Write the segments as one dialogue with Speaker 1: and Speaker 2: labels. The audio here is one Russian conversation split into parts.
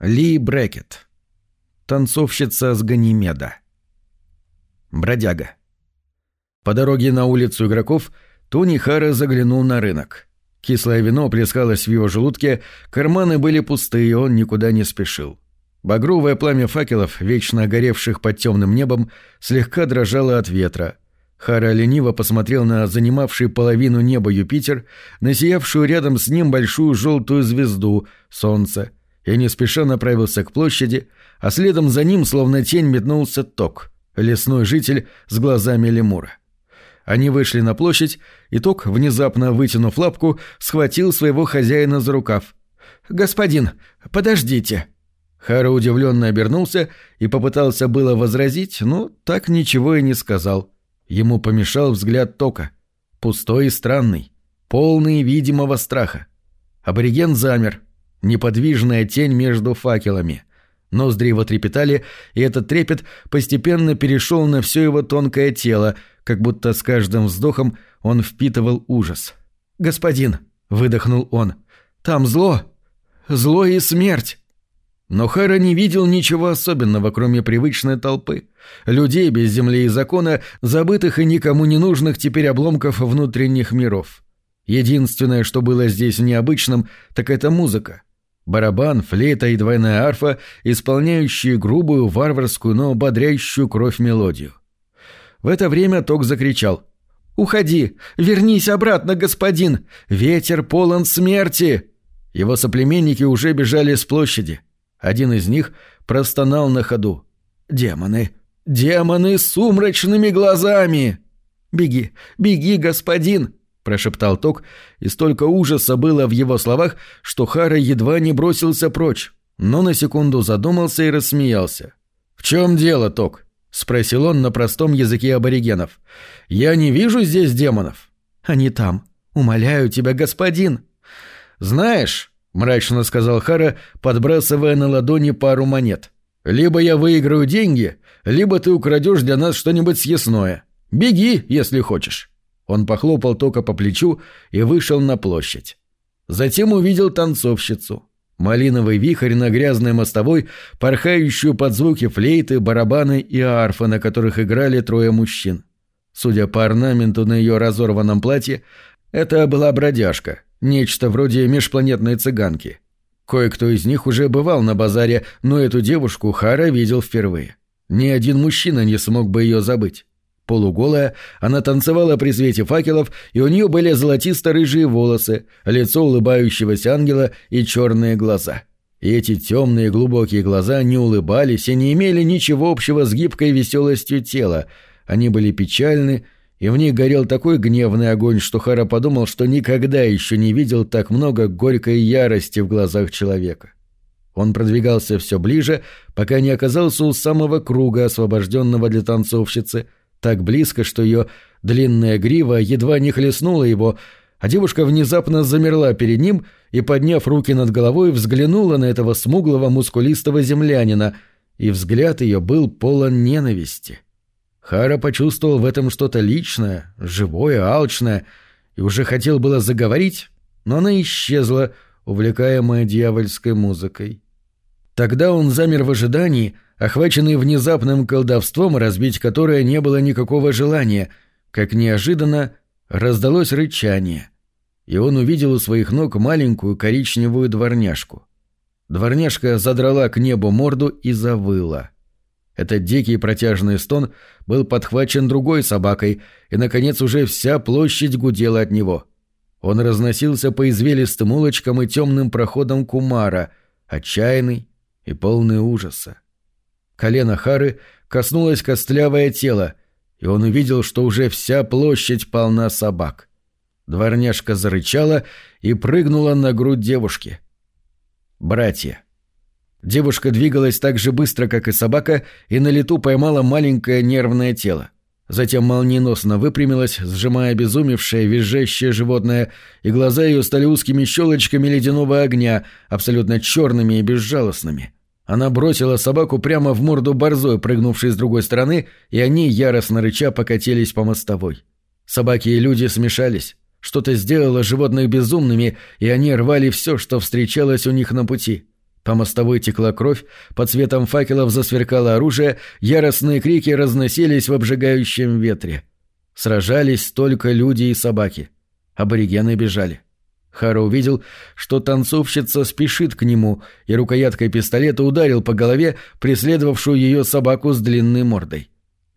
Speaker 1: Ли Брекет. Танцовщица с Ганимеда. Бродяга. По дороге на улицу игроков Тони Хара заглянул на рынок. Кислое вино плескалось в его желудке, карманы были пустые, он никуда не спешил. Багровое пламя факелов, вечно горевших под темным небом, слегка дрожало от ветра. Хара лениво посмотрел на занимавший половину неба Юпитер, на сиявшую рядом с ним большую желтую звезду, солнце — и не спеша направился к площади, а следом за ним, словно тень, метнулся Ток, лесной житель с глазами лемура. Они вышли на площадь, и Ток, внезапно вытянув лапку, схватил своего хозяина за рукав. «Господин, подождите!» Хара удивленно обернулся и попытался было возразить, но так ничего и не сказал. Ему помешал взгляд Тока. Пустой и странный, полный видимого страха. Абориген замер, неподвижная тень между факелами. Ноздри его трепетали, и этот трепет постепенно перешел на все его тонкое тело, как будто с каждым вздохом он впитывал ужас. «Господин!» — выдохнул он. «Там зло! Зло и смерть!» Но Хэра не видел ничего особенного, кроме привычной толпы. Людей без земли и закона, забытых и никому не нужных теперь обломков внутренних миров. Единственное, что было здесь необычным, так это музыка барабан, флейта и двойная арфа, исполняющие грубую, варварскую, но бодрящую кровь мелодию. В это время Ток закричал. «Уходи! Вернись обратно, господин! Ветер полон смерти!» Его соплеменники уже бежали с площади. Один из них простонал на ходу. «Демоны! Демоны с сумрачными глазами!» «Беги! Беги, господин!» Прошептал Ток, и столько ужаса было в его словах, что Хара едва не бросился прочь, но на секунду задумался и рассмеялся. «В чем дело, Ток?» — спросил он на простом языке аборигенов. «Я не вижу здесь демонов». «Они там. Умоляю тебя, господин». «Знаешь», — мрачно сказал Хара, подбрасывая на ладони пару монет, «либо я выиграю деньги, либо ты украдешь для нас что-нибудь съестное. Беги, если хочешь». Он похлопал Тока по плечу и вышел на площадь. Затем увидел танцовщицу. Малиновый вихрь на грязной мостовой, порхающую под звуки флейты, барабаны и арфы, на которых играли трое мужчин. Судя по орнаменту на ее разорванном платье, это была бродяжка, нечто вроде межпланетной цыганки. Кое-кто из них уже бывал на базаре, но эту девушку Хара видел впервые. Ни один мужчина не смог бы ее забыть. Полуголая, она танцевала при свете факелов, и у нее были золотисто-рыжие волосы, лицо улыбающегося ангела и черные глаза. И эти темные глубокие глаза не улыбались и не имели ничего общего с гибкой веселостью тела. Они были печальны, и в них горел такой гневный огонь, что Хара подумал, что никогда еще не видел так много горькой ярости в глазах человека. Он продвигался все ближе, пока не оказался у самого круга, освобожденного для танцовщицы — так близко, что ее длинная грива едва не хлестнула его, а девушка внезапно замерла перед ним и, подняв руки над головой, взглянула на этого смуглого мускулистого землянина, и взгляд ее был полон ненависти. Хара почувствовал в этом что-то личное, живое, алчное, и уже хотел было заговорить, но она исчезла, увлекаемая дьявольской музыкой. Тогда он замер в ожидании — охваченный внезапным колдовством, разбить которое не было никакого желания, как неожиданно раздалось рычание, и он увидел у своих ног маленькую коричневую дворняжку. Дворняжка задрала к небу морду и завыла. Этот дикий протяжный стон был подхвачен другой собакой, и, наконец, уже вся площадь гудела от него. Он разносился по извилистым улочкам и темным проходам Кумара, отчаянный и полный ужаса. Колено Хары коснулось костлявое тело, и он увидел, что уже вся площадь полна собак. Дворняжка зарычала и прыгнула на грудь девушки. Братья. Девушка двигалась так же быстро, как и собака, и на лету поймала маленькое нервное тело. Затем молниеносно выпрямилась, сжимая обезумевшее, визжащее животное, и глаза ее стали узкими щелочками ледяного огня, абсолютно черными и безжалостными. — она бросила собаку прямо в морду борзой, прыгнувшей с другой стороны, и они, яростно рыча, покатились по мостовой. Собаки и люди смешались. Что-то сделало животных безумными, и они рвали все, что встречалось у них на пути. По мостовой текла кровь, под светом факелов засверкало оружие, яростные крики разносились в обжигающем ветре. Сражались только люди и собаки. Аборигены бежали. Хара увидел, что танцовщица спешит к нему, и рукояткой пистолета ударил по голове преследовавшую ее собаку с длинной мордой.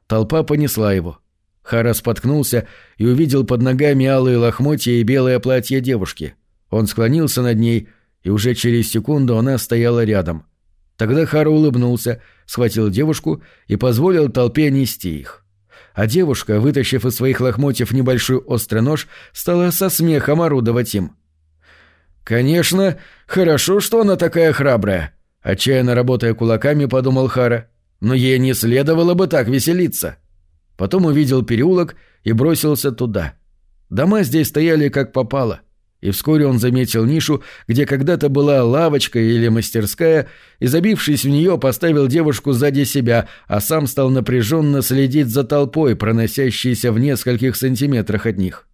Speaker 1: Толпа понесла его. Хара споткнулся и увидел под ногами алые лохмотья и белое платье девушки. Он склонился над ней, и уже через секунду она стояла рядом. Тогда Хара улыбнулся, схватил девушку и позволил толпе нести их а девушка, вытащив из своих лохмотьев небольшой острый нож, стала со смехом орудовать им. «Конечно, хорошо, что она такая храбрая», — отчаянно работая кулаками, подумал Хара. «Но ей не следовало бы так веселиться». Потом увидел переулок и бросился туда. Дома здесь стояли как попало, и вскоре он заметил нишу, где когда-то была лавочка или мастерская, и, забившись в нее, поставил девушку сзади себя, а сам стал напряженно следить за толпой, проносящейся в нескольких сантиметрах от них.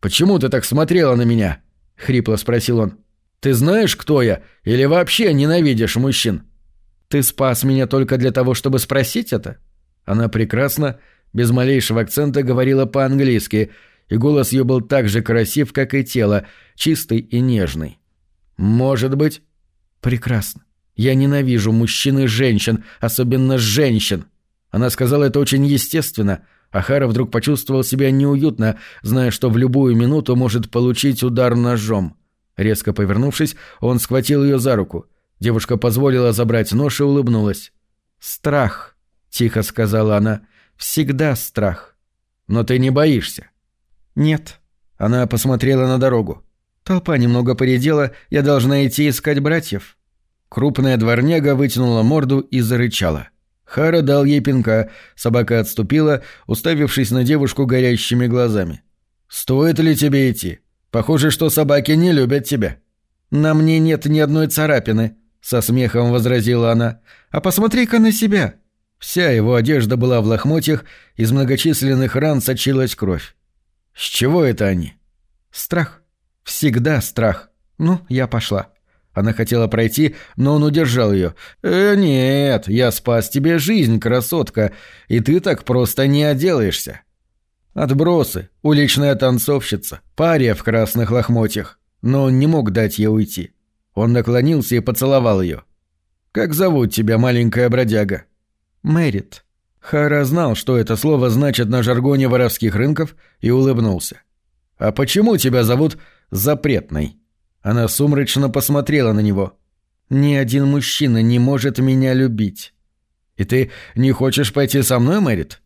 Speaker 1: «Почему ты так смотрела на меня?» — хрипло спросил он. «Ты знаешь, кто я? Или вообще ненавидишь мужчин?» «Ты спас меня только для того, чтобы спросить это?» Она прекрасно, без малейшего акцента говорила по-английски, и голос ее был так же красив, как и тело, чистый и нежный. «Может быть...» «Прекрасно. Я ненавижу мужчин и женщин, особенно женщин». Она сказала это очень естественно — Ахара вдруг почувствовал себя неуютно, зная, что в любую минуту может получить удар ножом. Резко повернувшись, он схватил ее за руку. Девушка позволила забрать нож и улыбнулась. «Страх», — тихо сказала она, — «всегда страх». «Но ты не боишься?» «Нет». Она посмотрела на дорогу. «Толпа немного поредела, я должна идти искать братьев». Крупная дворняга вытянула морду и зарычала. Хара дал ей пинка, собака отступила, уставившись на девушку горящими глазами. «Стоит ли тебе идти? Похоже, что собаки не любят тебя». «На мне нет ни одной царапины», — со смехом возразила она. «А посмотри-ка на себя». Вся его одежда была в лохмотьях, из многочисленных ран сочилась кровь. «С чего это они?» «Страх. Всегда страх. Ну, я пошла». Она хотела пройти, но он удержал ее. «Э, нет, я спас тебе жизнь, красотка, и ты так просто не отделаешься». Отбросы, уличная танцовщица, пария в красных лохмотьях. Но он не мог дать ей уйти. Он наклонился и поцеловал ее. «Как зовут тебя, маленькая бродяга?» «Мэрит». Хара знал, что это слово значит на жаргоне воровских рынков, и улыбнулся. «А почему тебя зовут Запретной?» Она сумрачно посмотрела на него. «Ни один мужчина не может меня любить». «И ты не хочешь пойти со мной, Мэрит?»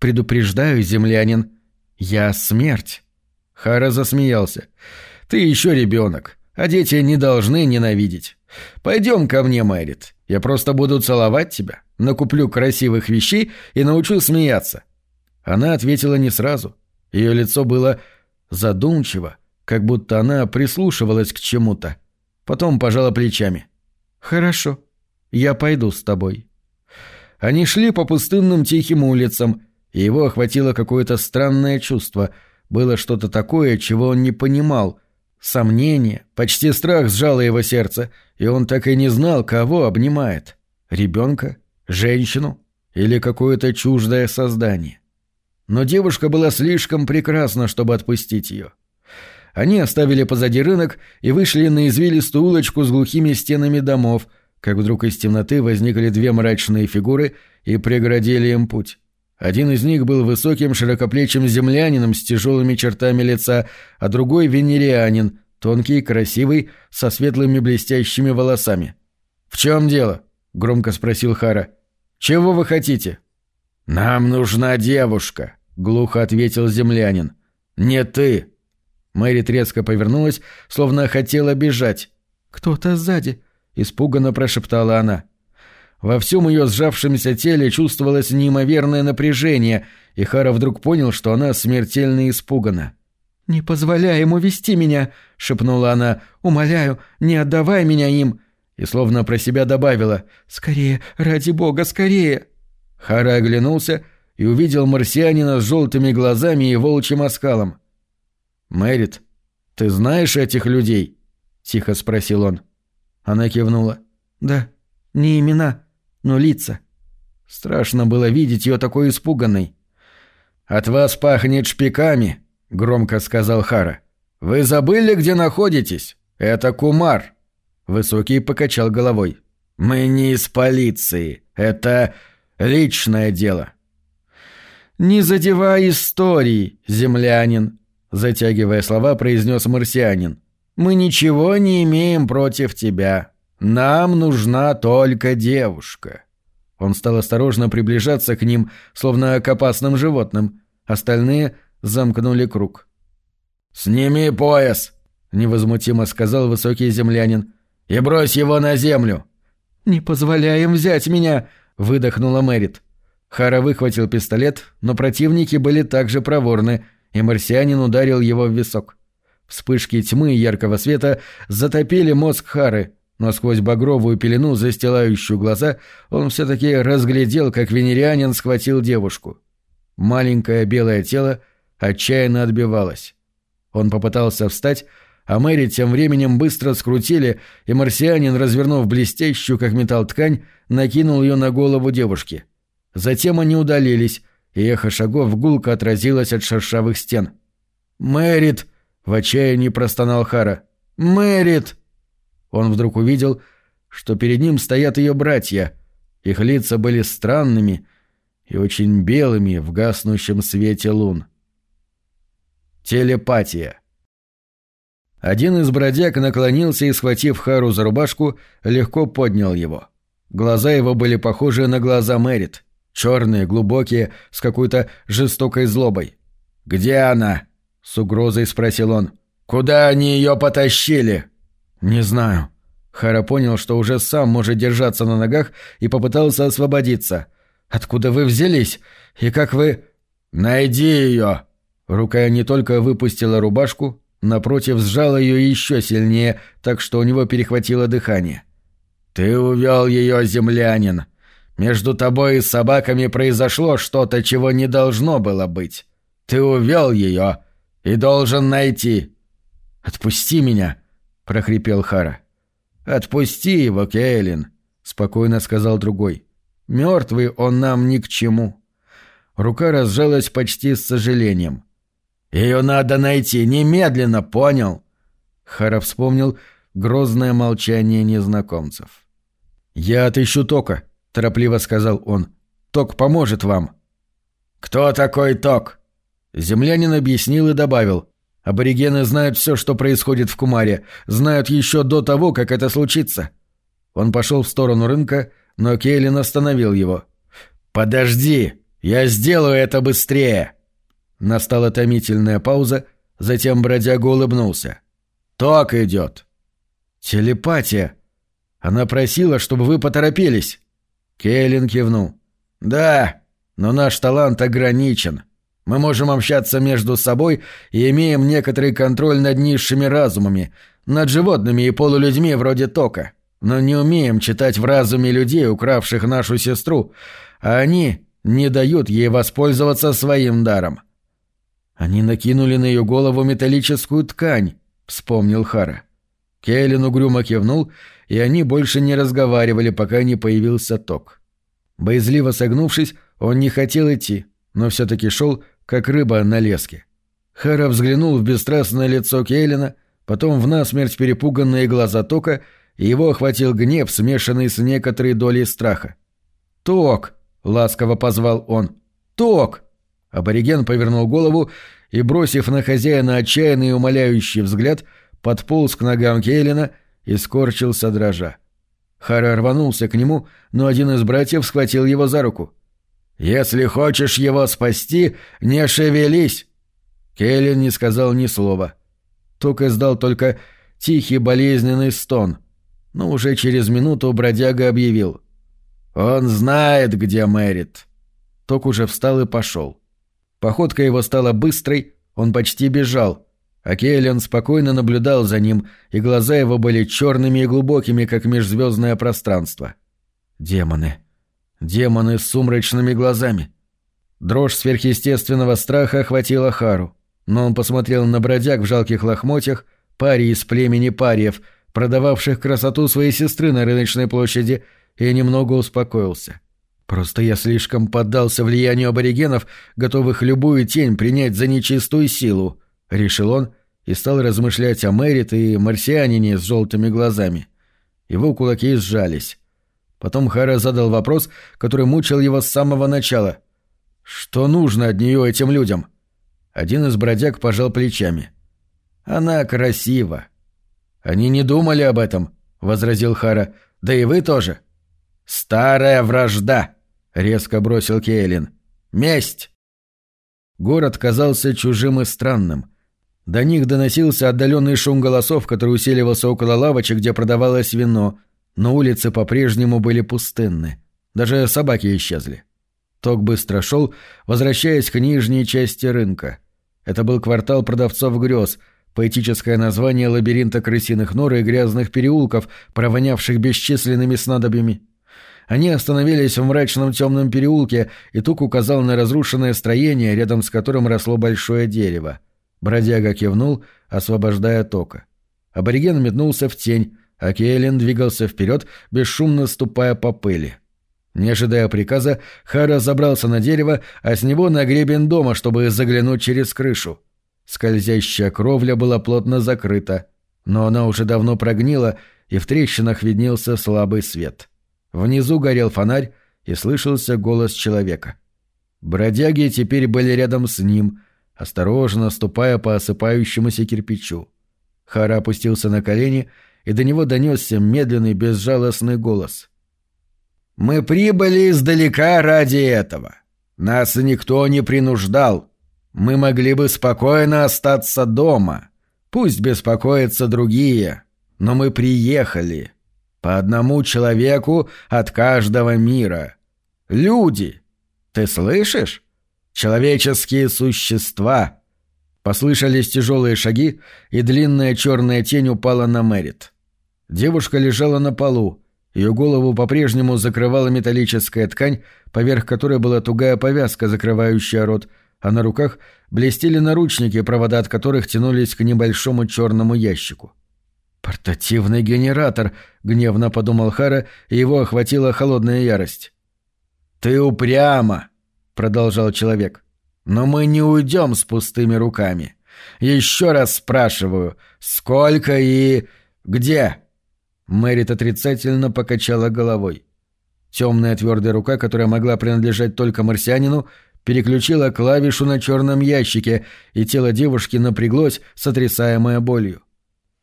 Speaker 1: «Предупреждаю, землянин, я смерть». Хара засмеялся. «Ты еще ребенок, а дети не должны ненавидеть. Пойдем ко мне, Мэрит. Я просто буду целовать тебя, накуплю красивых вещей и научу смеяться». Она ответила не сразу. Ее лицо было задумчиво, как будто она прислушивалась к чему-то. Потом пожала плечами. «Хорошо, я пойду с тобой». Они шли по пустынным тихим улицам, и его охватило какое-то странное чувство. Было что-то такое, чего он не понимал. Сомнение, почти страх сжало его сердце, и он так и не знал, кого обнимает. Ребенка? Женщину? Или какое-то чуждое создание? Но девушка была слишком прекрасна, чтобы отпустить ее. Они оставили позади рынок и вышли на извилистую улочку с глухими стенами домов, как вдруг из темноты возникли две мрачные фигуры и преградили им путь. Один из них был высоким широкоплечим землянином с тяжелыми чертами лица, а другой — венерианин, тонкий, красивый, со светлыми блестящими волосами. «В чем дело?» — громко спросил Хара. «Чего вы хотите?» «Нам нужна девушка», — глухо ответил землянин. «Не ты, Мэри резко повернулась, словно хотела бежать. «Кто-то сзади», — испуганно прошептала она. Во всем ее сжавшемся теле чувствовалось неимоверное напряжение, и Хара вдруг понял, что она смертельно испугана. «Не позволяй ему вести меня!» — шепнула она. «Умоляю, не отдавай меня им!» И словно про себя добавила. «Скорее, ради бога, скорее!» Хара оглянулся и увидел марсианина с желтыми глазами и волчьим оскалом. «Мэрит, ты знаешь этих людей?» — тихо спросил он. Она кивнула.
Speaker 2: «Да, не имена, но лица».
Speaker 1: Страшно было видеть ее такой испуганной. «От вас пахнет шпиками», — громко сказал Хара. «Вы забыли, где находитесь? Это Кумар». Высокий покачал головой. «Мы не из полиции. Это личное дело».
Speaker 2: «Не задевай истории, землянин», — затягивая слова, произнес марсианин. «Мы ничего не имеем против тебя. Нам нужна только девушка». Он стал осторожно приближаться к ним, словно к опасным животным. Остальные замкнули круг.
Speaker 1: «Сними пояс!» — невозмутимо сказал высокий землянин. «И брось его на землю!»
Speaker 2: «Не позволяем взять меня!» — выдохнула Мэрит.
Speaker 1: Хара выхватил пистолет, но противники были также проворны, и марсианин ударил его в висок. Вспышки тьмы и яркого света затопили мозг Хары, но сквозь багровую пелену, застилающую глаза, он все-таки разглядел, как венерианин схватил девушку. Маленькое белое тело отчаянно отбивалось. Он попытался встать, а Мэри тем временем быстро скрутили, и марсианин, развернув блестящую, как металл, ткань, накинул ее на голову девушки. Затем они удалились, и эхо шагов гулко отразилось от шершавых стен. «Мэрит!» — в отчаянии простонал Хара. «Мэрит!» Он вдруг увидел, что перед ним стоят ее братья. Их лица были странными и очень белыми в гаснущем свете лун. Телепатия. Один из бродяг наклонился и, схватив Хару за рубашку, легко поднял его. Глаза его были похожи на глаза Мэрит. Черные, глубокие, с какой-то жестокой злобой. «Где она?» — с угрозой спросил он. «Куда они ее потащили?» «Не знаю». Хара понял, что уже сам может держаться на ногах и попытался освободиться. «Откуда вы взялись? И как вы...» «Найди ее!» Рука не только выпустила рубашку, напротив сжала ее еще сильнее, так что у него перехватило дыхание. «Ты увел ее, землянин. Между тобой и собаками произошло что-то, чего не должно было быть. Ты увел ее и должен найти». «Отпусти меня!» — прохрипел Хара. «Отпусти его, Кейлин», — спокойно сказал другой. «Мертвый он нам ни к чему». Рука разжалась почти с сожалением. «Ее надо найти немедленно, понял?» Хара вспомнил грозное молчание незнакомцев. «Я отыщу Тока», — торопливо сказал он. «Ток поможет вам». «Кто такой Ток?» Землянин объяснил и добавил. Аборигены знают все, что происходит в Кумаре, знают еще до того, как это случится. Он пошел в сторону рынка, но Кейлин остановил его. «Подожди, я сделаю это быстрее!» Настала томительная пауза, затем бродяга улыбнулся. «Ток идет!» «Телепатия!» Она просила, чтобы вы поторопились. Кейлин кивнул. «Да, но наш талант ограничен. Мы можем общаться между собой и имеем некоторый контроль над низшими разумами, над животными и полулюдьми вроде Тока, но не умеем читать в разуме людей, укравших нашу сестру, а они не дают ей воспользоваться своим даром. Они накинули на ее голову металлическую ткань, вспомнил Хара. Кейлин угрюмо кивнул, и они больше не разговаривали, пока не появился Ток. Боязливо согнувшись, он не хотел идти, но все-таки шел, как рыба на леске. Хара взглянул в бесстрастное лицо Кейлина, потом в насмерть перепуганные глаза Тока, и его охватил гнев, смешанный с некоторой долей страха. «Ток!» — ласково позвал он. «Ток!» Абориген повернул голову и, бросив на хозяина отчаянный и умоляющий взгляд, подполз к ногам Кейлина и скорчился дрожа. Хара рванулся к нему, но один из братьев схватил его за руку. «Если хочешь его спасти, не шевелись!» Келлен не сказал ни слова. Тук издал только тихий болезненный стон. Но уже через минуту бродяга объявил. «Он знает, где Мэрит». Ток уже встал и пошел. Походка его стала быстрой, он почти бежал, а Кейлен спокойно наблюдал за ним, и глаза его были черными и глубокими, как межзвездное пространство. «Демоны!» Демоны с сумрачными глазами. Дрожь сверхъестественного страха охватила Хару, но он посмотрел на бродяг в жалких лохмотьях, пари из племени париев,
Speaker 2: продававших красоту своей сестры на рыночной площади, и немного успокоился. Просто я слишком поддался влиянию аборигенов, готовых любую тень принять за нечистую силу, — решил он и стал размышлять о Мэрит и марсианине с желтыми глазами. Его кулаки сжались. Потом Хара задал вопрос, который мучил его с самого начала. «Что нужно от нее этим людям?» Один из бродяг пожал плечами. «Она красива». «Они не думали об этом», — возразил Хара. «Да и вы тоже». «Старая вражда», — резко бросил Кейлин. «Месть!» Город казался чужим и странным. До них доносился отдаленный шум голосов, который усиливался около лавочек, где продавалось вино, но улицы по-прежнему были пустынны. Даже собаки исчезли. Ток быстро шел, возвращаясь к нижней части рынка. Это был квартал продавцов грез, поэтическое название лабиринта крысиных нор и грязных переулков, провонявших бесчисленными снадобьями. Они остановились в мрачном темном переулке, и Тук указал на разрушенное строение, рядом с которым росло большое дерево. Бродяга кивнул, освобождая тока. Абориген метнулся в тень, а Кейлин двигался вперед, бесшумно ступая по пыли. Не ожидая приказа, Хара забрался на дерево, а с него на гребень дома, чтобы заглянуть через крышу. Скользящая кровля была плотно закрыта, но она уже давно прогнила, и в трещинах виднелся слабый свет. Внизу горел фонарь, и слышался голос человека. Бродяги теперь были рядом с ним, осторожно ступая по осыпающемуся кирпичу. Хара опустился на колени, и до него донесся медленный безжалостный голос. «Мы прибыли издалека ради этого. Нас никто не принуждал. Мы могли бы спокойно остаться дома. Пусть беспокоятся другие, но мы приехали. По одному человеку от каждого мира. Люди! Ты слышишь? Человеческие существа!» Послышались тяжелые шаги, и длинная черная тень упала на Мэрит. Девушка лежала на полу, ее голову по-прежнему закрывала металлическая ткань, поверх которой была тугая повязка, закрывающая рот, а на руках блестели наручники, провода от которых тянулись к небольшому черному ящику. «Портативный генератор», — гневно подумал Хара, и его охватила холодная ярость. «Ты упрямо!» Продолжал человек. «Но мы не уйдем с пустыми руками. Еще раз спрашиваю, сколько и... где?» Мэрит отрицательно покачала головой. Темная твердая рука, которая могла принадлежать только марсианину, переключила клавишу на черном ящике, и тело девушки напряглось, сотрясаемое болью.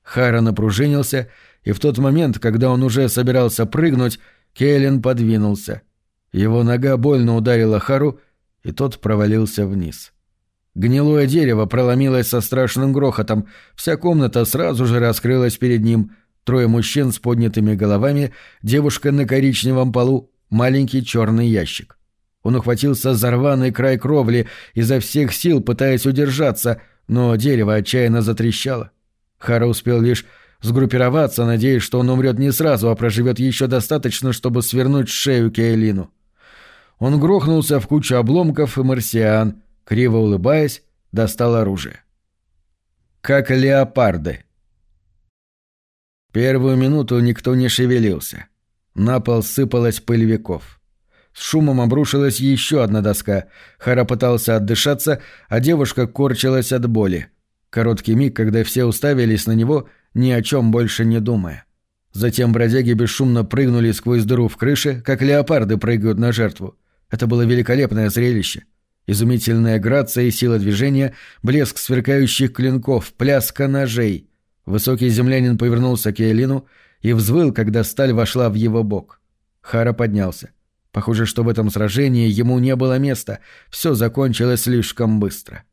Speaker 2: Хара напружинился, и в тот момент, когда он уже собирался прыгнуть, Кейлин подвинулся — его нога больно ударила Хару, и тот провалился вниз. Гнилое дерево проломилось со страшным грохотом, вся комната сразу же раскрылась перед ним. Трое мужчин с поднятыми головами, девушка на коричневом полу, маленький черный ящик. Он ухватился за рваный край кровли, изо всех сил пытаясь удержаться, но дерево отчаянно затрещало. Хара успел лишь сгруппироваться, надеясь, что он умрет не сразу, а проживет еще достаточно, чтобы свернуть шею Кейлину. Он грохнулся в кучу обломков и марсиан, криво улыбаясь, достал оружие. Как леопарды. Первую минуту никто не шевелился. На пол сыпалась пыльвиков. С шумом обрушилась еще одна доска. Хара пытался отдышаться, а девушка корчилась от боли. Короткий миг, когда все уставились на него, ни о чем больше не думая. Затем бродяги бесшумно прыгнули сквозь дыру в крыше, как леопарды прыгают на жертву. Это было великолепное зрелище. Изумительная грация и сила движения, блеск сверкающих клинков, пляска ножей. Высокий землянин повернулся к Эйлину и взвыл, когда сталь вошла в его бок. Хара поднялся. Похоже, что в этом сражении ему не было места, все закончилось слишком быстро.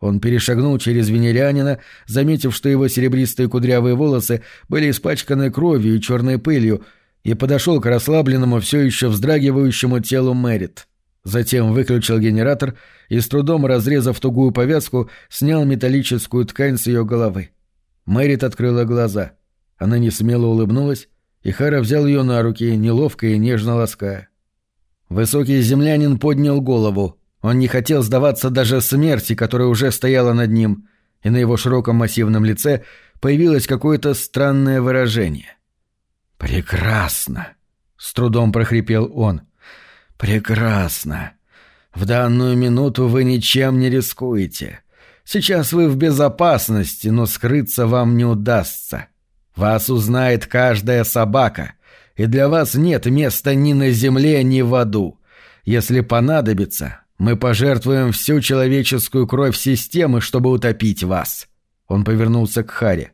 Speaker 2: Он перешагнул через венерянина, заметив, что его серебристые кудрявые волосы были испачканы кровью и черной пылью, и подошел к расслабленному, все еще вздрагивающему телу Мэрит. Затем выключил генератор и, с трудом разрезав тугую повязку, снял металлическую ткань с ее головы. Мэрит открыла глаза. Она не смело улыбнулась, и Хара взял ее на руки, неловко и нежно лаская. Высокий землянин поднял голову. Он не хотел сдаваться даже смерти, которая уже стояла над ним, и на его широком массивном лице
Speaker 1: появилось какое-то странное выражение.
Speaker 2: «Прекрасно!» — с трудом прохрипел он. «Прекрасно! В данную минуту вы ничем не рискуете. Сейчас вы в безопасности, но скрыться вам не удастся. Вас узнает каждая собака, и для вас нет места ни на земле, ни в аду. Если понадобится, мы пожертвуем всю человеческую кровь системы, чтобы утопить вас». Он повернулся к Харе.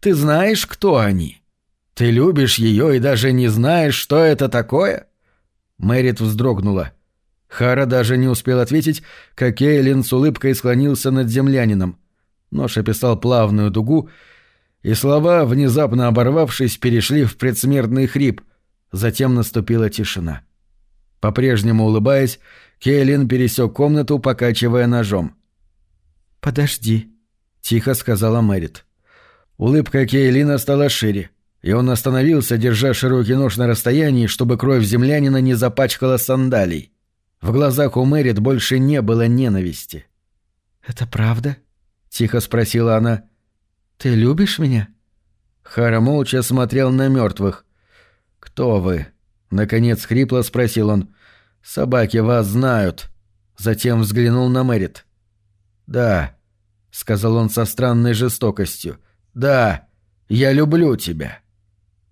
Speaker 2: «Ты знаешь, кто они? Ты любишь ее и даже не знаешь, что это такое?» Мэрит вздрогнула. Хара даже не успел ответить, как Кейлин с улыбкой склонился над землянином. Нож описал плавную дугу, и слова, внезапно оборвавшись, перешли в предсмертный хрип. Затем наступила тишина. По-прежнему улыбаясь, Кейлин пересек комнату, покачивая ножом.
Speaker 1: «Подожди», — тихо сказала Мэрит.
Speaker 2: Улыбка Кейлина стала шире, и он остановился, держа широкий нож на расстоянии, чтобы кровь землянина не запачкала сандалий. В глазах у Мэрит больше не было ненависти.
Speaker 1: «Это правда?» — тихо спросила она. «Ты любишь меня?»
Speaker 2: Хара молча смотрел на мертвых. «Кто вы?» — наконец хрипло спросил он. «Собаки вас знают». Затем взглянул на Мэрит. «Да», — сказал он со странной жестокостью. «Да, я люблю тебя».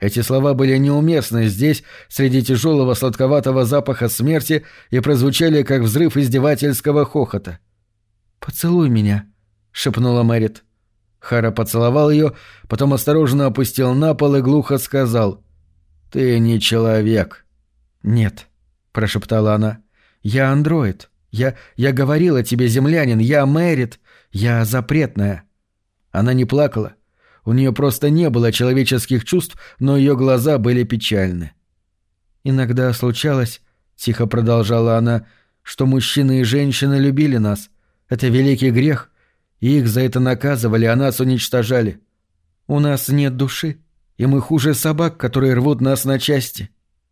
Speaker 2: Эти слова были неуместны здесь, среди тяжелого сладковатого запаха смерти, и прозвучали, как взрыв издевательского хохота.
Speaker 1: «Поцелуй меня», — шепнула Мэрит.
Speaker 2: Хара поцеловал ее, потом осторожно опустил на пол и глухо сказал. «Ты не человек».
Speaker 1: «Нет», — прошептала она. «Я андроид. Я... я говорила тебе, землянин, я Мэрит. Я запретная».
Speaker 2: Она не плакала, у нее просто не было человеческих чувств, но ее глаза были печальны.
Speaker 1: «Иногда случалось, — тихо продолжала она, — что мужчины и женщины любили нас. Это великий грех, и их за это наказывали, а нас уничтожали. У нас нет души, и мы хуже собак, которые рвут нас на части.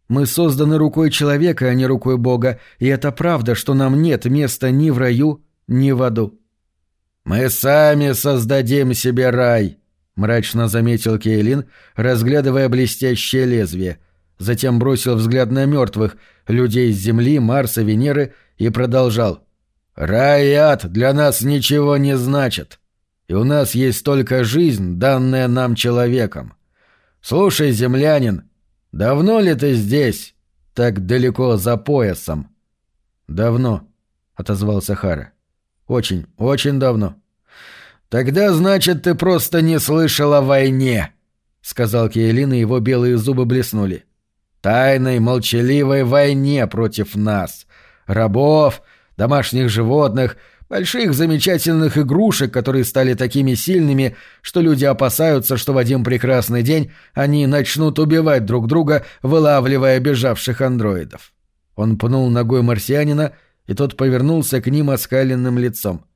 Speaker 1: Мы созданы рукой человека, а не рукой Бога, и это правда, что нам нет места ни в раю, ни в аду».
Speaker 2: «Мы сами создадим себе рай», — мрачно заметил Кейлин, разглядывая блестящее лезвие. Затем бросил взгляд на мертвых, людей с Земли, Марса, Венеры, и продолжал. «Рай и ад для нас ничего не значат. И у нас есть только жизнь, данная нам человеком. Слушай, землянин, давно ли ты здесь, так далеко за поясом?»
Speaker 1: «Давно», — отозвался Хара. «Очень, очень давно».
Speaker 2: «Тогда, значит, ты просто не слышал о войне», — сказал Кейлин, и его белые зубы блеснули. «Тайной, молчаливой войне против нас. Рабов, домашних животных, больших замечательных игрушек, которые стали такими сильными, что люди опасаются, что в один прекрасный день они начнут убивать друг друга, вылавливая бежавших андроидов». Он пнул ногой марсианина, и тот повернулся к ним оскаленным лицом. —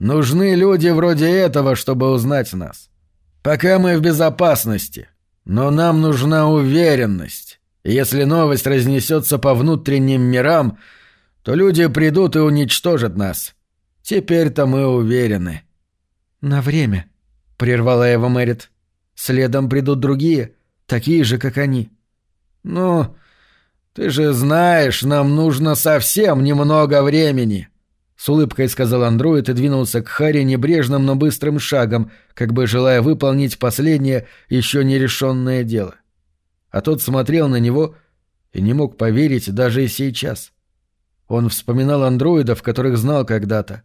Speaker 2: Нужны люди вроде этого, чтобы узнать нас. Пока мы в безопасности. Но нам нужна уверенность. если новость разнесется по внутренним мирам, то люди придут и уничтожат нас. Теперь-то мы уверены.
Speaker 1: На время, прервала его Мэрит. Следом придут другие, такие же, как они.
Speaker 2: Ну, ты же знаешь, нам нужно совсем немного времени.
Speaker 1: С улыбкой сказал андроид и двинулся к Харе небрежным, но быстрым шагом, как бы желая выполнить последнее, еще нерешенное дело. А тот смотрел на него и не мог поверить даже и сейчас. Он вспоминал андроидов, которых знал когда-то.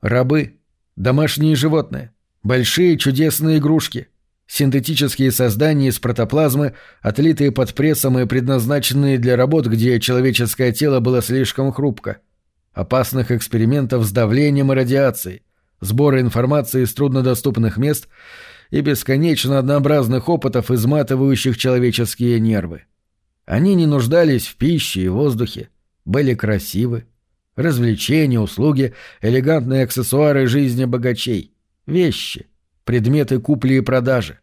Speaker 1: Рабы, домашние животные, большие чудесные игрушки, синтетические создания из протоплазмы, отлитые под прессом и предназначенные для работ, где человеческое тело было слишком хрупко — опасных экспериментов с давлением и радиацией, сбора информации из труднодоступных мест и бесконечно однообразных опытов, изматывающих человеческие нервы. Они не нуждались в пище и воздухе, были красивы. Развлечения, услуги, элегантные аксессуары жизни богачей, вещи, предметы купли и продажи.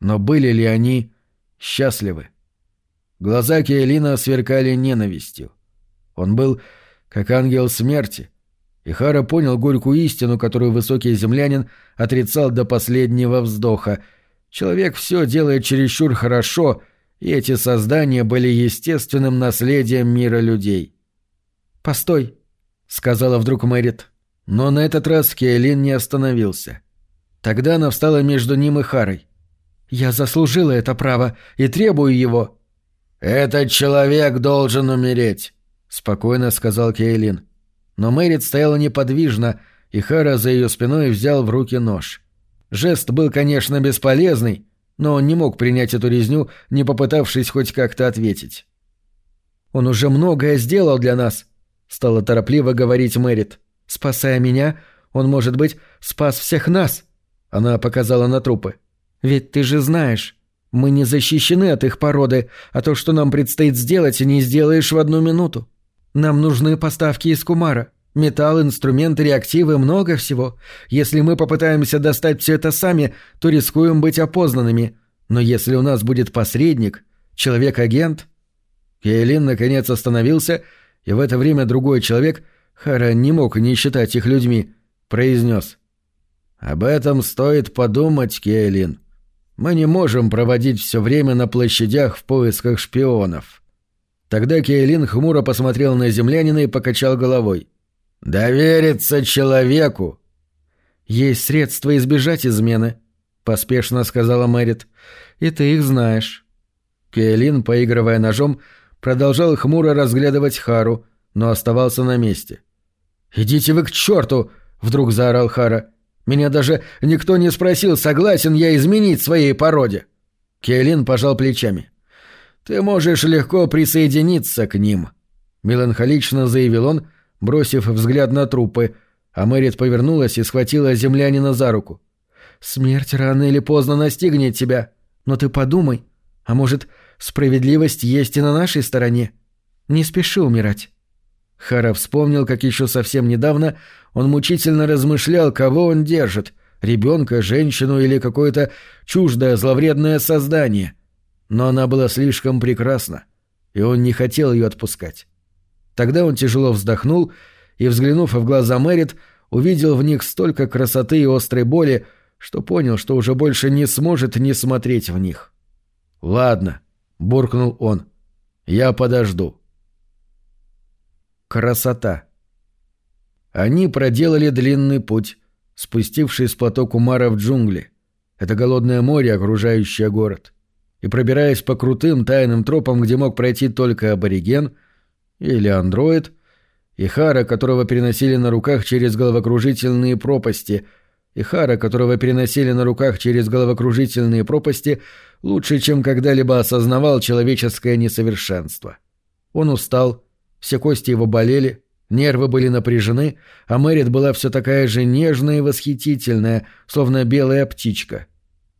Speaker 1: Но были ли они счастливы? Глаза Кейлина сверкали ненавистью. Он был как ангел смерти, И Хара понял горькую истину, которую высокий землянин отрицал до последнего вздоха. Человек все делает чересчур хорошо, и эти создания были естественным наследием мира людей.
Speaker 2: «Постой», — сказала вдруг Мэрит. Но на этот раз Кейлин не остановился. Тогда она встала между ним и Харой. «Я заслужила это право и требую его».
Speaker 1: «Этот человек должен умереть», — спокойно сказал Кейлин. Но Мэрит стояла неподвижно, и Хара за ее спиной взял в руки нож. Жест был, конечно, бесполезный, но он не мог принять эту резню, не попытавшись хоть как-то ответить.
Speaker 2: «Он уже многое сделал для нас», — стала торопливо говорить Мэрит. «Спасая меня, он, может быть, спас всех нас». Она показала на трупы. «Ведь ты же знаешь, мы не защищены от их породы, а то, что нам предстоит сделать, не сделаешь в одну минуту. Нам нужны поставки из Кумара. Металл, инструменты, реактивы, много всего. Если мы попытаемся достать все это сами, то рискуем быть опознанными. Но если у нас будет посредник, человек-агент...» Кейлин наконец остановился, и в это время другой человек, Хара не мог не считать их людьми, произнес. «Об этом стоит подумать, Кейлин. Мы не можем проводить все время на площадях в поисках шпионов». Тогда Кейлин хмуро посмотрел на землянина и покачал головой. «Довериться человеку!» «Есть средства избежать измены», — поспешно сказала Мэрит. «И ты их знаешь». Кейлин, поигрывая ножом, продолжал хмуро разглядывать Хару, но оставался на месте. «Идите вы к черту!» — вдруг заорал Хара. «Меня даже никто не спросил, согласен я изменить своей породе». Кейлин пожал плечами. «Ты можешь легко присоединиться к ним», — меланхолично заявил он, бросив взгляд на трупы, а Мэрит повернулась и схватила землянина за руку. «Смерть рано или поздно настигнет тебя, но ты подумай, а может, справедливость есть и на нашей стороне? Не спеши умирать». Хара вспомнил, как еще совсем недавно он мучительно размышлял, кого он держит — ребенка, женщину или какое-то чуждое зловредное создание но она была слишком прекрасна, и он не хотел ее отпускать. Тогда он тяжело вздохнул и, взглянув в глаза Мэрит, увидел в них столько красоты и острой боли, что понял, что уже больше не сможет не смотреть в них. «Ладно», — буркнул он, — «я подожду». Красота. Они проделали длинный путь, спустившись с плато Кумара в джунгли. Это голодное море, окружающее город. — и пробираясь по крутым тайным тропам, где мог пройти только абориген или андроид, и Хара, которого переносили на руках через головокружительные пропасти, и Хара, которого переносили на руках через головокружительные пропасти, лучше, чем когда-либо осознавал человеческое несовершенство. Он устал, все кости его болели, нервы были напряжены, а Мэрит была все такая же нежная и восхитительная, словно белая птичка.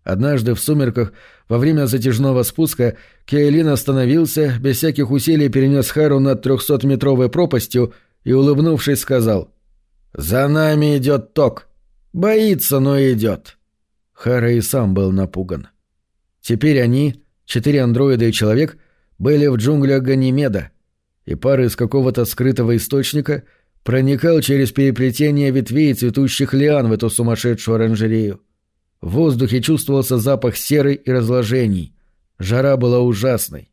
Speaker 2: Однажды в сумерках во время затяжного спуска Кейлин остановился, без всяких усилий перенес Хару над трехсотметровой пропастью и, улыбнувшись, сказал «За нами идет ток. Боится, но идет». Хара и сам был напуган. Теперь они, четыре андроида и человек, были в джунглях Ганимеда, и пар из какого-то скрытого источника проникал через переплетение ветвей цветущих лиан в эту сумасшедшую оранжерею. В воздухе чувствовался запах серы и разложений. Жара была ужасной.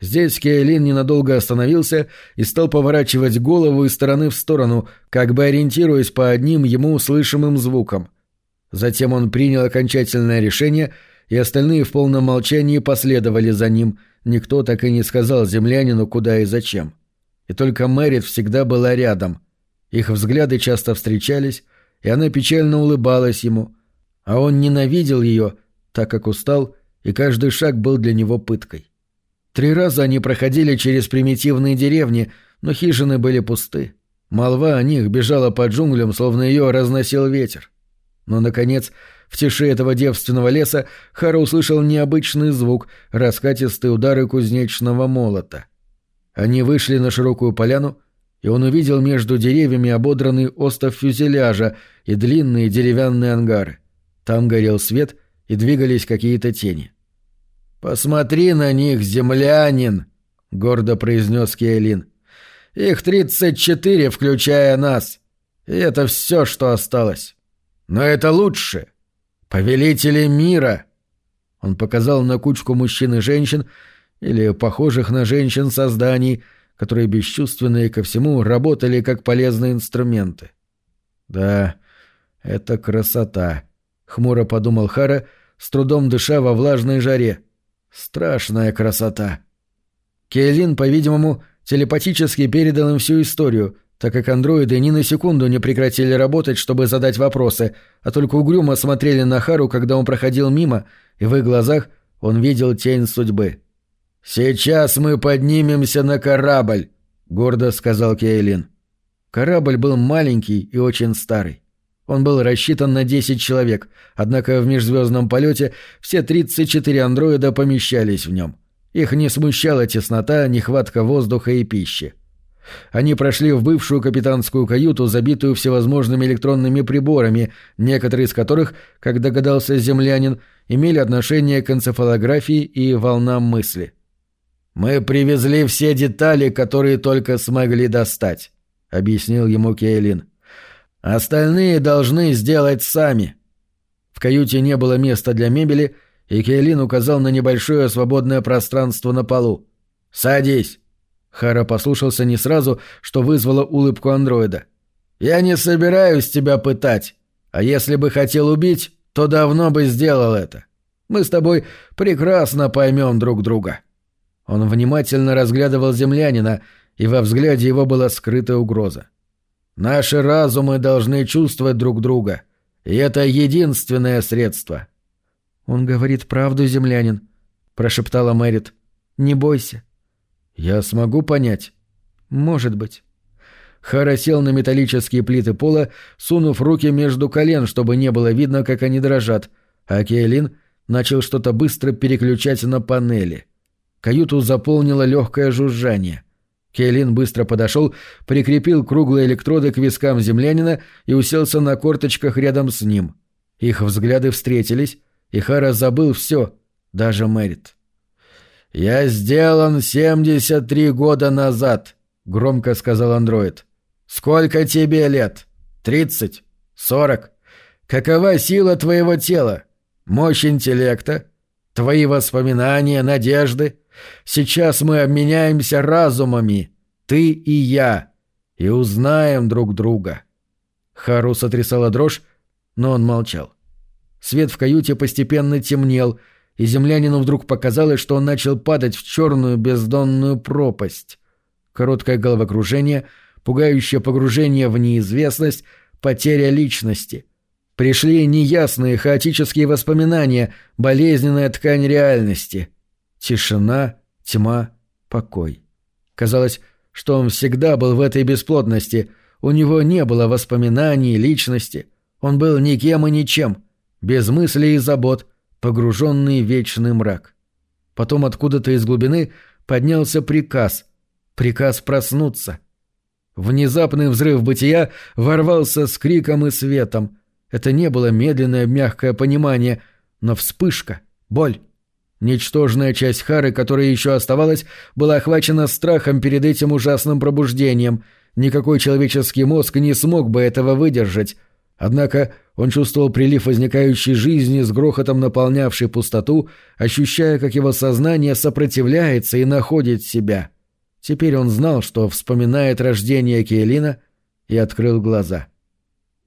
Speaker 2: Здесь Кейлин ненадолго остановился и стал поворачивать голову из стороны в сторону, как бы ориентируясь по одним ему слышимым звукам. Затем он принял окончательное решение, и остальные в полном молчании последовали за ним. Никто так и не сказал землянину, куда и зачем. И только Мэрит всегда была рядом. Их взгляды часто встречались, и она печально улыбалась ему — а он ненавидел ее, так как устал, и каждый шаг был для него пыткой. Три раза они проходили через примитивные деревни, но хижины были пусты. Молва о них бежала по джунглям, словно ее разносил ветер. Но, наконец, в тиши этого девственного леса Хара услышал необычный звук, раскатистые удары кузнечного молота. Они вышли на широкую поляну, и он увидел между деревьями ободранный остов фюзеляжа и длинные деревянные ангары. Там горел свет, и двигались какие-то тени. «Посмотри на них, землянин!» — гордо произнес Кейлин. «Их тридцать четыре, включая нас.
Speaker 1: И это все, что осталось. Но это лучше. Повелители мира. Он показал на кучку мужчин и женщин, или похожих на женщин созданий, которые бесчувственные ко всему работали как полезные инструменты. Да, это красота, хмуро подумал Хара, с трудом дыша во влажной жаре. Страшная красота. Кейлин, по-видимому, телепатически передал им всю историю, так как андроиды ни на секунду не прекратили работать, чтобы задать вопросы, а только угрюмо смотрели на Хару, когда он проходил мимо, и в их глазах он видел тень судьбы. «Сейчас мы поднимемся на корабль», — гордо сказал Кейлин. Корабль был маленький и очень старый. Он был рассчитан на 10 человек, однако в межзвездном полете все 34 андроида помещались в нем. Их не смущала теснота, нехватка воздуха и пищи. Они прошли в бывшую капитанскую каюту, забитую всевозможными электронными приборами, некоторые из которых, как догадался землянин, имели отношение к энцефалографии и волнам мысли. «Мы привезли все детали, которые только смогли достать», — объяснил ему Кейлин. «Остальные должны сделать сами». В каюте не было места для мебели, и Кейлин указал на небольшое свободное пространство на полу. «Садись». Хара послушался не сразу, что вызвало улыбку андроида. «Я не собираюсь тебя пытать, а если бы хотел убить, то давно бы сделал это. Мы с тобой прекрасно поймем друг друга». Он внимательно разглядывал землянина, и во взгляде его была скрытая угроза. «Наши разумы должны чувствовать друг друга, и это единственное средство».
Speaker 2: «Он говорит правду, землянин», — прошептала Мэрит. «Не бойся».
Speaker 1: «Я смогу понять?»
Speaker 2: «Может быть».
Speaker 1: Хара сел на металлические плиты пола, сунув руки между колен, чтобы не было видно, как они дрожат, а Кейлин начал что-то быстро переключать на панели. Каюту заполнило легкое жужжание. Кейлин быстро подошел, прикрепил круглые электроды к вискам землянина и уселся на корточках рядом с ним. Их взгляды встретились, и Хара забыл все, даже Мэрит. «Я сделан 73 года назад», — громко сказал андроид. «Сколько тебе лет? Тридцать? Сорок? Какова сила твоего тела? Мощь интеллекта? Твои воспоминания, надежды? Сейчас мы обменяемся разумами, ты и я, и узнаем друг друга». Хару сотрясала дрожь, но он молчал. Свет в каюте постепенно темнел — и землянину вдруг показалось, что он начал падать в черную бездонную пропасть. Короткое головокружение, пугающее погружение в неизвестность, потеря личности. Пришли неясные хаотические воспоминания, болезненная ткань реальности. Тишина, тьма, покой. Казалось, что он всегда был в этой бесплотности, у него не было воспоминаний, личности. Он был никем и ничем, без мыслей и забот, погруженный в вечный мрак. Потом откуда-то из глубины поднялся приказ. Приказ проснуться. Внезапный взрыв бытия ворвался с криком и светом. Это не было медленное мягкое понимание, но вспышка, боль. Ничтожная часть Хары, которая еще оставалась, была охвачена страхом перед этим ужасным пробуждением. Никакой человеческий мозг не смог бы этого выдержать. Однако он чувствовал прилив возникающей жизни с грохотом наполнявшей пустоту, ощущая, как его сознание сопротивляется и находит себя. Теперь он знал, что вспоминает рождение Кейлина, и открыл глаза.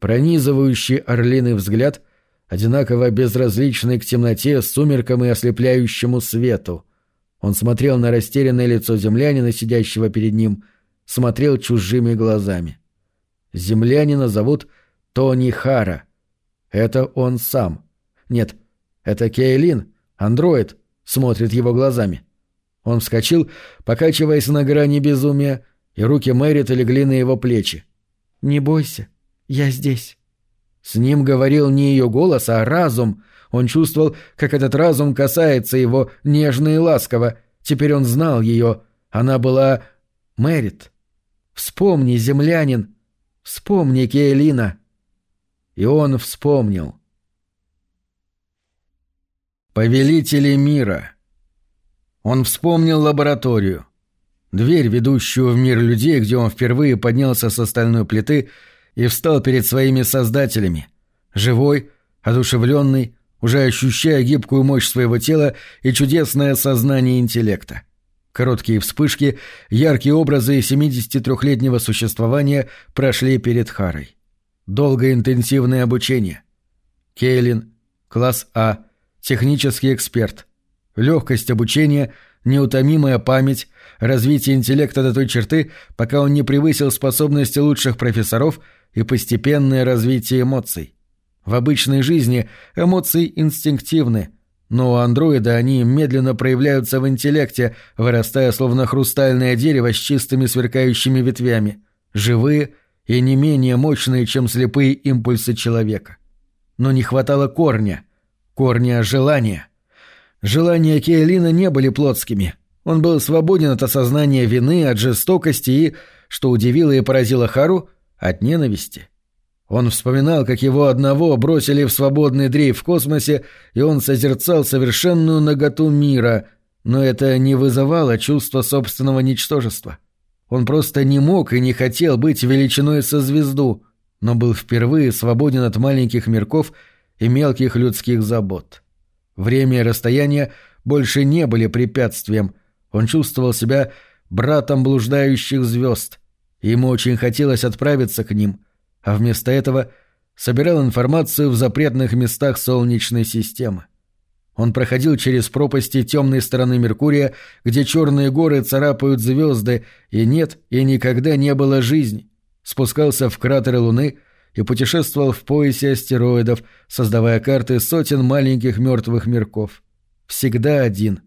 Speaker 1: Пронизывающий орлиный взгляд, одинаково безразличный к темноте, сумеркам и ослепляющему свету. Он смотрел на растерянное лицо землянина, сидящего перед ним, смотрел чужими глазами. Землянина зовут Тони Хара — это он сам. Нет, это Кейлин, андроид, смотрит его глазами. Он вскочил, покачиваясь на грани безумия, и руки Мэрит легли на его плечи.
Speaker 2: «Не бойся, я здесь».
Speaker 1: С ним говорил не ее голос, а разум. Он чувствовал, как этот разум касается его нежно и ласково. Теперь он знал ее. Она была Мэрит. «Вспомни, землянин! Вспомни, Кейлина!» И он вспомнил. Повелители мира. Он вспомнил лабораторию. Дверь, ведущую в мир людей, где он впервые поднялся с остальной плиты и встал перед своими создателями. Живой, одушевленный, уже ощущая гибкую мощь своего тела и чудесное сознание интеллекта. Короткие вспышки, яркие образы 73-летнего существования прошли перед Харой. Долгое интенсивное обучение. Кейлин, класс А, технический эксперт. Легкость обучения, неутомимая память, развитие интеллекта до той черты, пока он не превысил способности лучших профессоров и постепенное развитие эмоций. В обычной жизни эмоции инстинктивны, но у андроида они медленно проявляются в интеллекте, вырастая словно хрустальное дерево с чистыми сверкающими ветвями, живые и не менее мощные, чем слепые импульсы человека. Но не хватало корня, корня желания. Желания Кейлина не были плотскими. Он был свободен от осознания вины, от жестокости и, что удивило и поразило Хару, от ненависти. Он вспоминал, как его одного бросили в свободный дрейф в космосе, и он созерцал совершенную наготу мира, но это не вызывало чувства собственного ничтожества. Он просто не мог и не хотел быть величиной со звезду, но был впервые свободен от маленьких мирков и мелких людских забот. Время и расстояние больше не были препятствием, он чувствовал себя братом блуждающих звезд, ему очень хотелось отправиться к ним — а вместо этого собирал информацию в запретных местах Солнечной системы. Он проходил через пропасти темной стороны Меркурия, где черные горы царапают звезды, и нет и никогда не было жизни, спускался в кратеры Луны и путешествовал в поясе астероидов, создавая карты сотен маленьких мертвых мирков. Всегда один,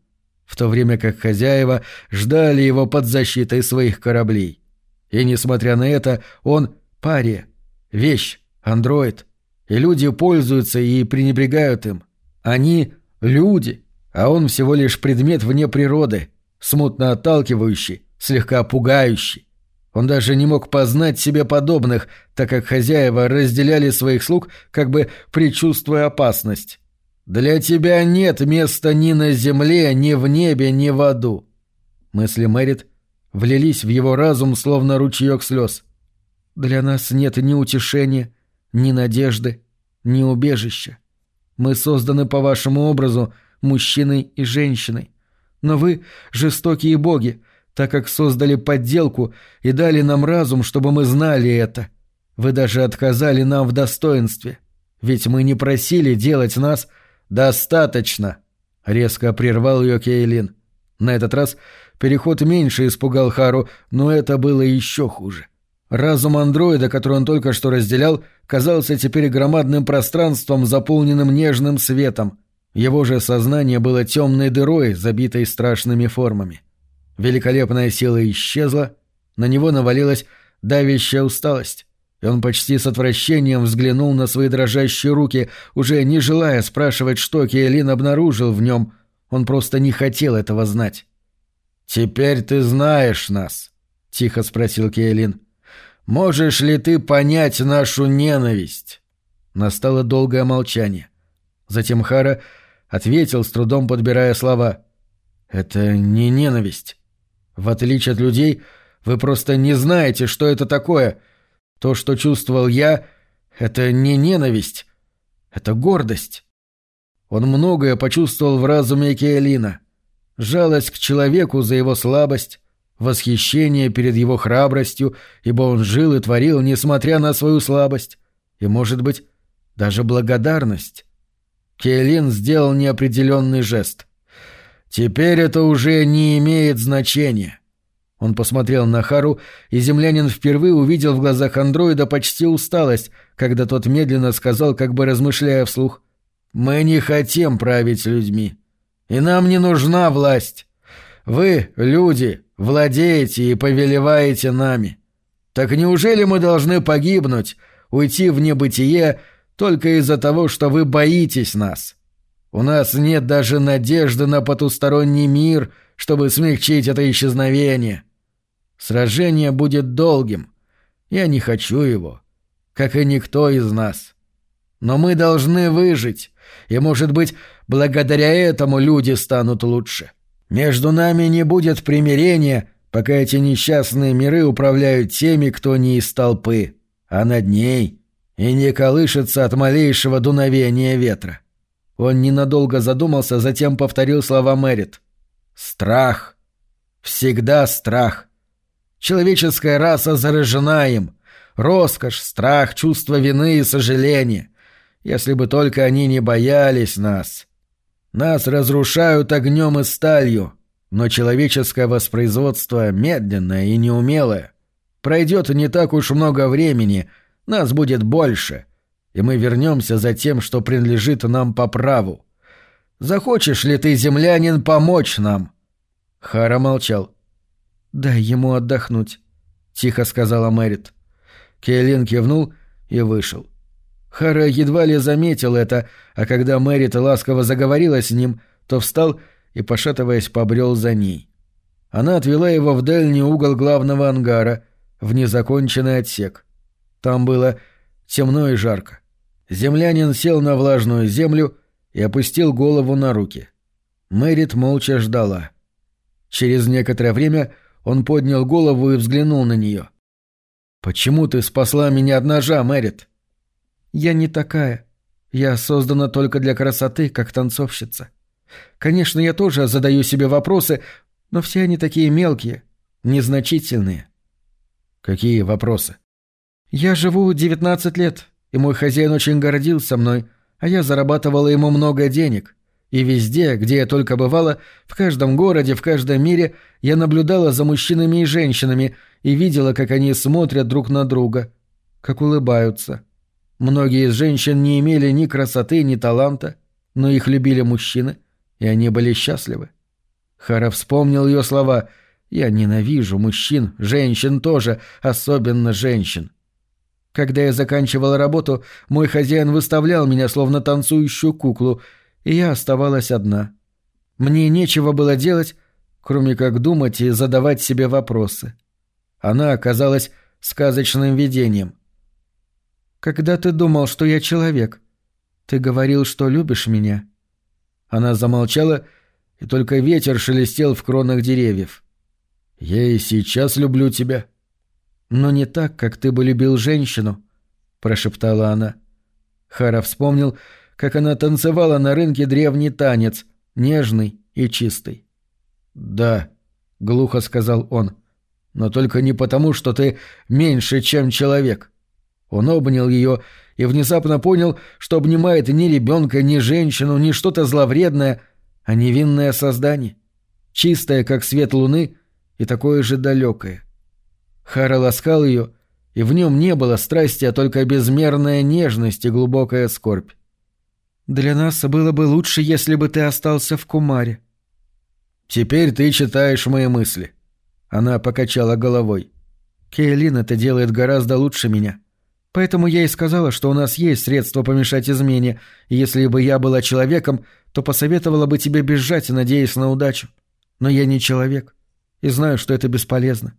Speaker 1: в то время как хозяева ждали его под защитой своих кораблей. И, несмотря на это, он — пария, вещь, андроид, и люди пользуются и пренебрегают им. Они — люди, а он всего лишь предмет вне природы, смутно отталкивающий, слегка пугающий. Он даже не мог познать себе подобных, так как хозяева разделяли своих слуг, как бы предчувствуя опасность. «Для тебя нет места ни на земле, ни в небе, ни в аду». Мысли Мэрит влились в его разум, словно ручеек слез. Для нас нет ни утешения, ни надежды, ни убежища. Мы созданы по вашему образу, мужчиной и женщиной. Но вы — жестокие боги, так как создали подделку и дали нам разум, чтобы мы знали это. Вы даже отказали нам в достоинстве. Ведь мы не просили делать нас достаточно. Резко прервал ее Кейлин. На этот раз переход меньше испугал Хару, но это было еще хуже. — Разум андроида, который он только что разделял, казался теперь громадным пространством, заполненным нежным светом. Его же сознание было темной дырой, забитой страшными формами. Великолепная сила исчезла, на него навалилась давящая усталость, и он почти с отвращением взглянул на свои дрожащие руки, уже не желая спрашивать, что Кейлин обнаружил в нем, он просто не хотел этого знать. «Теперь ты знаешь нас», — тихо спросил Кейлин. — Можешь ли ты понять нашу ненависть?» Настало долгое молчание. Затем Хара ответил, с трудом подбирая слова. «Это не ненависть. В отличие от людей, вы просто не знаете, что это такое. То, что чувствовал я, это не ненависть. Это гордость». Он многое почувствовал в разуме Киэлина. Жалость к человеку за его слабость, восхищение перед его храбростью, ибо он жил и творил, несмотря на свою слабость, и, может быть, даже благодарность. Кейлин сделал неопределенный жест. «Теперь это уже не имеет значения». Он посмотрел на Хару, и землянин впервые увидел в глазах андроида почти усталость, когда тот медленно сказал, как бы размышляя вслух, «Мы не хотим править людьми, и нам не нужна власть. Вы, люди, владеете и повелеваете нами. Так неужели мы должны погибнуть, уйти в небытие только из-за того, что вы боитесь нас? У нас нет даже надежды на потусторонний мир, чтобы смягчить это исчезновение. Сражение будет долгим. Я не хочу его, как и никто из нас. Но мы должны выжить, и, может быть, благодаря этому люди станут лучше. Между нами не будет примирения, пока эти несчастные миры управляют теми, кто не из толпы.
Speaker 2: а над ней и не колышется от малейшего дуновения ветра. Он ненадолго задумался, затем повторил слова Мэрит. «Страх. Всегда страх. Человеческая раса заражена им. Роскошь, страх, чувство вины и сожаления. Если бы только они не боялись нас. Нас разрушают огнем и сталью, но человеческое воспроизводство медленное и неумелое. Пройдет не так уж много времени, нас будет больше, и мы вернемся за тем, что принадлежит нам по праву. Захочешь ли ты, землянин, помочь нам?» Хара молчал. «Дай ему отдохнуть», — тихо сказала Мэрит. Кейлин кивнул и вышел. Хара едва ли заметил это, а когда Мэрит ласково заговорила с ним, то встал и, пошатываясь, побрел за ней. Она отвела его в дальний угол главного ангара, в незаконченный отсек. Там было темно и жарко. Землянин сел на влажную землю и опустил голову на руки. Мэрит молча ждала. Через некоторое время он поднял голову и взглянул на нее. «Почему ты спасла меня от ножа, Мэрит?» «Я не такая. Я создана только для красоты, как танцовщица. Конечно, я тоже задаю себе вопросы, но все они такие мелкие, незначительные». «Какие вопросы?» «Я живу 19 лет, и мой хозяин очень гордился мной, а я зарабатывала ему много денег. И везде, где я только бывала, в каждом городе, в каждом мире, я наблюдала за мужчинами и женщинами и видела, как они смотрят друг на друга, как улыбаются. Многие из женщин не имели ни красоты, ни таланта, но их любили мужчины, и они были счастливы. Хара вспомнил ее слова «Я ненавижу мужчин, женщин тоже, особенно женщин». Когда я заканчивала работу, мой хозяин выставлял меня словно танцующую куклу — и я оставалась одна. Мне нечего было делать, кроме как думать и задавать себе вопросы. Она оказалась сказочным видением. «Когда ты думал, что я человек, ты говорил, что любишь меня?» Она замолчала, и только ветер шелестел в кронах деревьев. «Я и сейчас люблю тебя». «Но не так, как ты бы любил женщину», — прошептала она. Хара вспомнил, как она танцевала на рынке древний танец, нежный и чистый. «Да», — глухо сказал он, — «но только не потому, что ты меньше, чем человек». Он обнял ее и внезапно понял, что обнимает ни ребенка, ни женщину, ни что-то зловредное, а невинное создание, чистое, как свет луны, и такое же далекое. Хара ласкал ее, и в нем не было страсти, а только безмерная нежность и глубокая скорбь. Для нас было бы лучше, если бы ты остался в Кумаре. Теперь ты читаешь мои мысли. Она покачала головой. Кейлин это делает гораздо лучше меня. Поэтому я и сказала, что у нас есть средства помешать измене, и если бы я была человеком, то посоветовала бы тебе бежать, надеясь на удачу. Но я не человек, и знаю, что это бесполезно.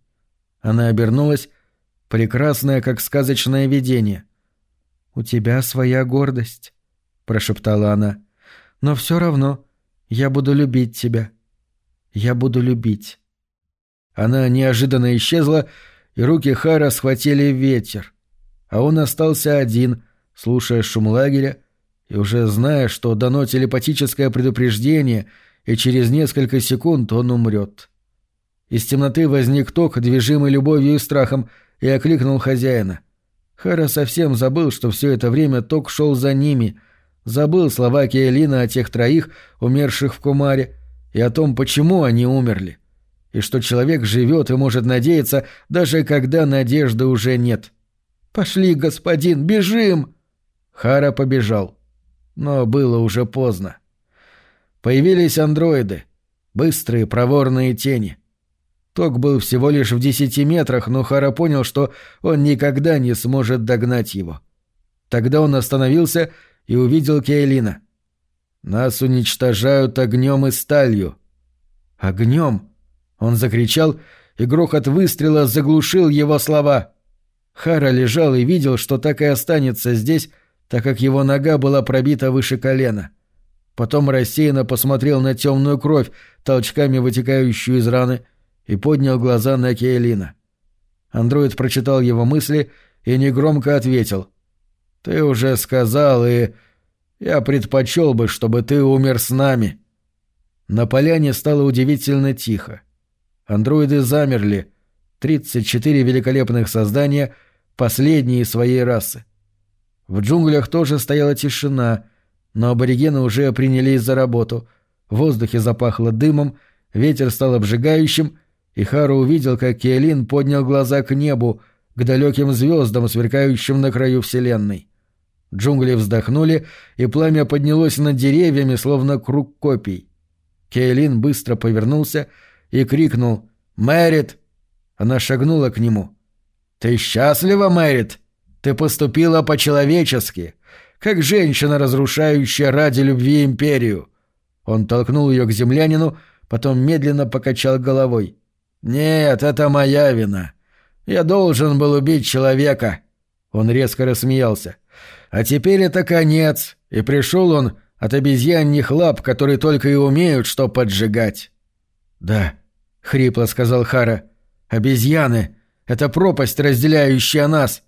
Speaker 2: Она обернулась, прекрасная, как сказочное видение. «У тебя своя гордость прошептала она. «Но все равно я буду любить тебя. Я буду любить». Она неожиданно исчезла, и руки Хара схватили ветер. А он остался один, слушая шум лагеря, и уже зная, что дано телепатическое предупреждение, и через несколько секунд он умрет. Из темноты возник ток, движимый любовью и страхом, и окликнул хозяина. Хара совсем забыл, что все это время ток шел за ними — Забыл слова Киелина о тех троих, умерших в Кумаре, и о том, почему они умерли. И что человек живет и может надеяться, даже когда надежды уже нет. «Пошли, господин, бежим!» Хара побежал. Но было уже поздно. Появились андроиды. Быстрые, проворные тени. Ток был всего лишь в десяти метрах, но Хара понял, что он никогда не сможет догнать его. Тогда он остановился и увидел Кейлина. «Нас уничтожают огнем и сталью». «Огнем?» Он закричал, и грохот выстрела заглушил его слова. Хара лежал и видел, что так и останется здесь, так как его нога была пробита выше колена. Потом рассеянно посмотрел на темную кровь, толчками вытекающую из раны, и поднял глаза на Кейлина. Андроид прочитал его мысли и негромко ответил. «Ты уже сказал, и я предпочел бы, чтобы ты умер с нами». На поляне стало удивительно тихо. Андроиды замерли. 34 великолепных создания, последние своей расы. В джунглях тоже стояла тишина, но аборигены уже принялись за работу. В воздухе запахло дымом, ветер стал обжигающим, и Хару увидел, как Киелин поднял глаза к небу, к далеким звездам, сверкающим на краю Вселенной. Джунгли вздохнули, и пламя поднялось над деревьями, словно круг копий. Кейлин быстро повернулся и крикнул «Мэрит!». Она шагнула к нему. «Ты счастлива, Мэрит? Ты поступила по-человечески, как женщина, разрушающая ради любви империю». Он толкнул ее к землянину, потом медленно покачал головой. «Нет, это моя вина. Я должен был убить человека». Он резко рассмеялся. «А теперь это конец, и пришел он от обезьянних лап, которые только и умеют что поджигать». «Да», — хрипло сказал Хара, — «обезьяны — это пропасть, разделяющая нас».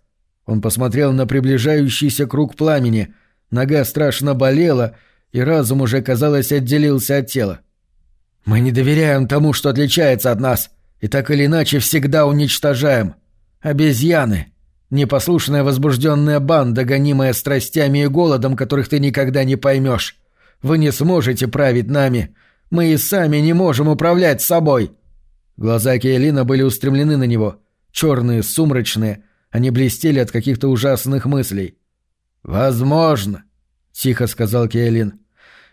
Speaker 2: Он посмотрел на приближающийся круг пламени, нога страшно болела, и разум уже, казалось, отделился от тела. «Мы не доверяем тому, что отличается от нас, и так или иначе всегда уничтожаем. Обезьяны Непослушная возбужденная банда, гонимая страстями и голодом, которых ты никогда не поймешь. Вы не сможете править нами. Мы и сами не можем управлять собой. Глаза Кейлина были устремлены на него. Черные, сумрачные. Они блестели от каких-то ужасных мыслей. «Возможно», — тихо сказал Кейлин.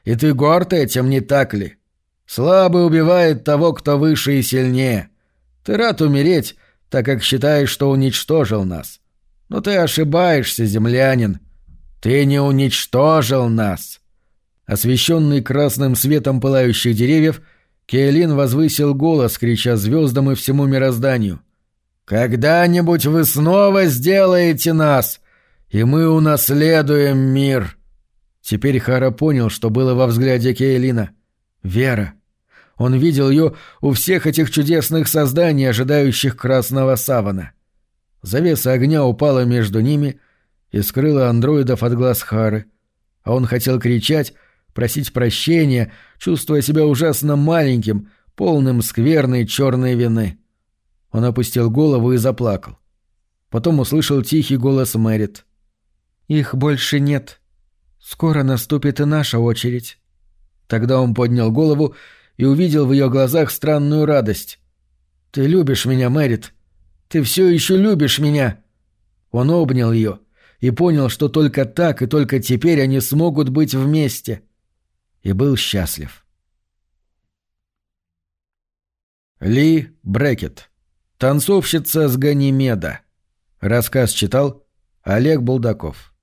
Speaker 2: «И ты горд этим, не так ли? Слабый убивает того, кто выше и сильнее. Ты рад умереть, так как считаешь, что уничтожил нас. Но ты ошибаешься, землянин. Ты не уничтожил нас. Освещенный красным светом пылающих деревьев, Кейлин возвысил голос, крича звездам и всему мирозданию. «Когда-нибудь вы снова сделаете нас, и мы унаследуем мир!» Теперь Хара понял, что было во взгляде Кейлина. Вера. Он видел ее у всех этих чудесных созданий, ожидающих красного савана. Завеса огня упала между ними и скрыла андроидов от глаз Хары. А он хотел кричать, просить прощения, чувствуя себя ужасно маленьким, полным скверной черной вины. Он опустил голову и заплакал. Потом услышал тихий голос Мэрит. «Их больше нет. Скоро наступит и наша очередь». Тогда он поднял голову и увидел в ее глазах странную радость. «Ты любишь меня, Мэрит», ты все еще любишь меня!» Он обнял ее и понял, что только так и только теперь они смогут быть вместе. И был счастлив. Ли Брекет. Танцовщица с Ганимеда. Рассказ читал Олег Булдаков.